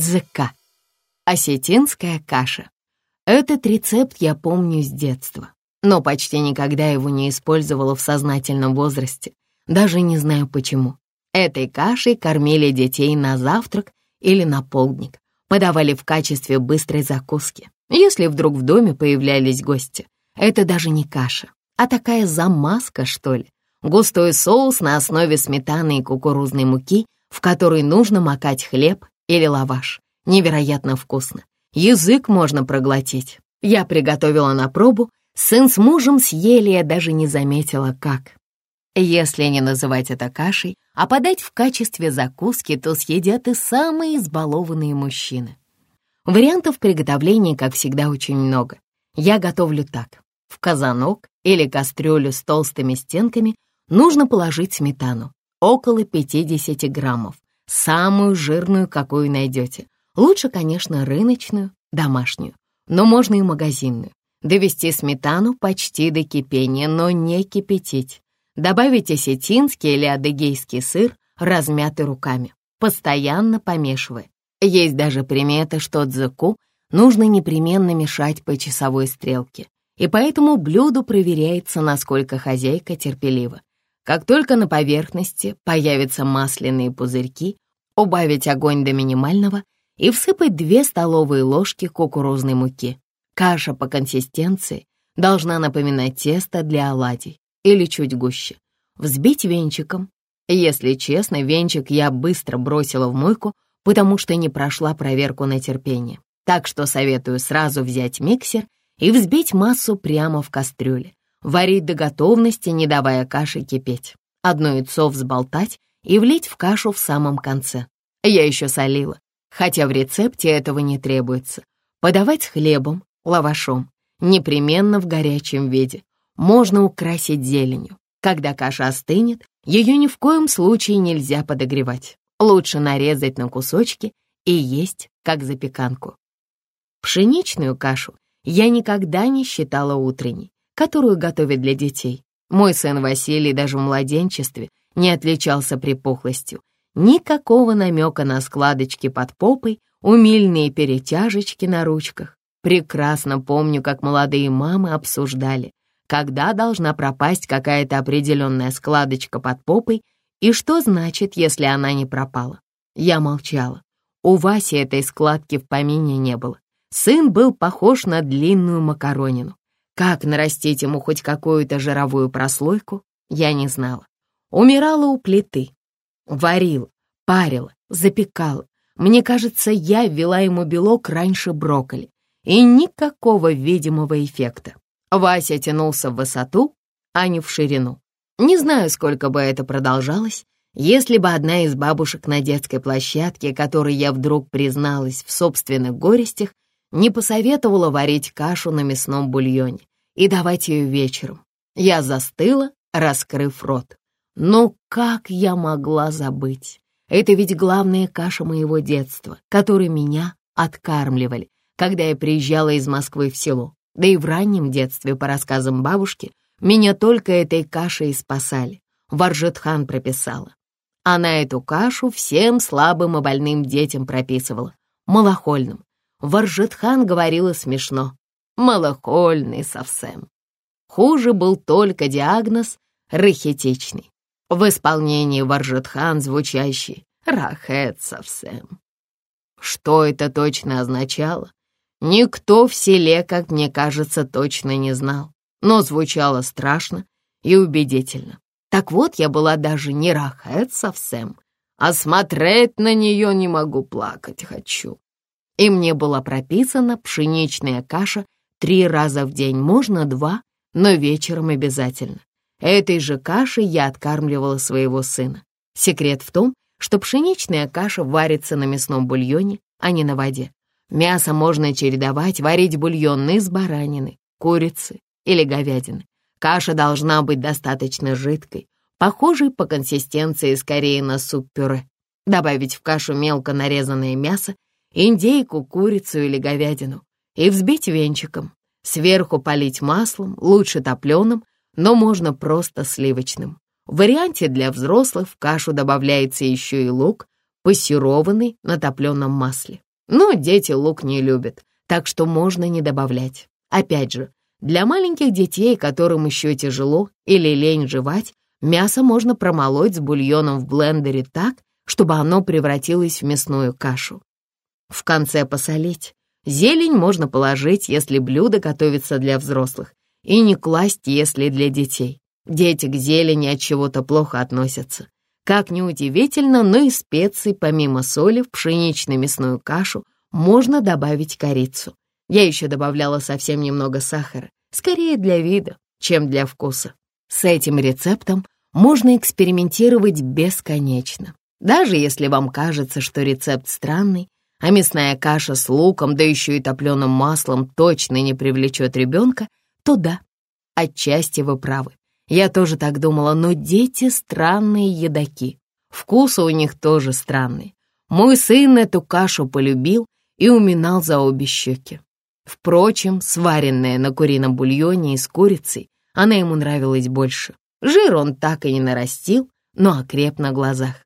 Дзека. Осетинская каша. Этот рецепт я помню с детства, но почти никогда его не использовала в сознательном возрасте. Даже не знаю почему. Этой кашей кормили детей на завтрак или на полдник, подавали в качестве быстрой закуски. Если вдруг в доме появлялись гости, это даже не каша, а такая замазка, что ли. Густой соус на основе сметаны и кукурузной муки, в который нужно макать хлеб или лаваш. Невероятно вкусно. Язык можно проглотить. Я приготовила на пробу. Сын с мужем съели, я даже не заметила, как. Если не называть это кашей, а подать в качестве закуски, то съедят и самые избалованные мужчины. Вариантов приготовления, как всегда, очень много. Я готовлю так. В казанок или кастрюлю с толстыми стенками нужно положить сметану, около 50 граммов, самую жирную, какую найдете. Лучше, конечно, рыночную, домашнюю, но можно и магазинную. Довести сметану почти до кипения, но не кипятить. Добавить осетинский или адыгейский сыр, размятый руками, постоянно помешивая. Есть даже примета, что дзыку нужно непременно мешать по часовой стрелке, и поэтому блюдо проверяется, насколько хозяйка терпелива. Как только на поверхности появятся масляные пузырьки, убавить огонь до минимального и всыпать 2 столовые ложки кукурузной муки. Каша по консистенции должна напоминать тесто для оладий или чуть гуще. Взбить венчиком. Если честно, венчик я быстро бросила в мойку, потому что не прошла проверку на терпение. Так что советую сразу взять миксер и взбить массу прямо в кастрюле. Варить до готовности, не давая каше кипеть. Одно яйцо взболтать и влить в кашу в самом конце. Я еще солила, хотя в рецепте этого не требуется. Подавать с хлебом, лавашом, непременно в горячем виде. Можно украсить зеленью. Когда каша остынет, ее ни в коем случае нельзя подогревать. Лучше нарезать на кусочки и есть, как запеканку. Пшеничную кашу я никогда не считала утренней, которую готовят для детей. Мой сын Василий даже в младенчестве не отличался припухлостью. Никакого намека на складочки под попой, умильные перетяжечки на ручках. Прекрасно помню, как молодые мамы обсуждали, когда должна пропасть какая-то определенная складочка под попой и что значит, если она не пропала. Я молчала. У Васи этой складки в помине не было. Сын был похож на длинную макаронину. Как нарастить ему хоть какую-то жировую прослойку, я не знала. Умирала у плиты. Варила, парила, запекала. Мне кажется, я ввела ему белок раньше брокколи. И никакого видимого эффекта. Вася тянулся в высоту, а не в ширину. Не знаю, сколько бы это продолжалось, если бы одна из бабушек на детской площадке, которой я вдруг призналась в собственных горестях, не посоветовала варить кашу на мясном бульоне и давать ее вечером. Я застыла, раскрыв рот. Но как я могла забыть? Это ведь главная каша моего детства, которой меня откармливали, когда я приезжала из Москвы в село. Да и в раннем детстве, по рассказам бабушки, меня только этой кашей спасали. Варжетхан прописала. Она эту кашу всем слабым и больным детям прописывала, малохольным. Варжетхан говорила смешно. Малохольный совсем. Хуже был только диагноз рахетичный в исполнении Варжетхан звучащий «Рахет совсем». Что это точно означало, никто в селе, как мне кажется, точно не знал, но звучало страшно и убедительно. Так вот, я была даже не Рахет совсем, а смотреть на нее не могу, плакать хочу. И мне была прописана пшеничная каша три раза в день, можно два, но вечером обязательно. Этой же кашей я откармливала своего сына. Секрет в том, что пшеничная каша варится на мясном бульоне, а не на воде. Мясо можно чередовать, варить бульон из баранины, курицы или говядины. Каша должна быть достаточно жидкой, похожей по консистенции скорее на суп-пюре. Добавить в кашу мелко нарезанное мясо, индейку, курицу или говядину и взбить венчиком. Сверху полить маслом, лучше топленым, но можно просто сливочным. В варианте для взрослых в кашу добавляется еще и лук, пассерованный на топленом масле. Но дети лук не любят, так что можно не добавлять. Опять же, для маленьких детей, которым еще тяжело или лень жевать, мясо можно промолоть с бульоном в блендере так, чтобы оно превратилось в мясную кашу. В конце посолить. Зелень можно положить, если блюдо готовится для взрослых, и не класть, если для детей. Дети к зелени от чего-то плохо относятся. Как ни удивительно, но и специй, помимо соли, в пшенично-мясную кашу можно добавить корицу. Я еще добавляла совсем немного сахара, скорее для вида, чем для вкуса. С этим рецептом можно экспериментировать бесконечно. Даже если вам кажется, что рецепт странный, а мясная каша с луком, да еще и топленым маслом точно не привлечет ребенка, то да, отчасти вы правы. Я тоже так думала, но дети странные едоки. Вкусы у них тоже странные. Мой сын эту кашу полюбил и уминал за обе щеки. Впрочем, сваренная на курином бульоне и с курицей, она ему нравилась больше. Жир он так и не нарастил, но окреп на глазах.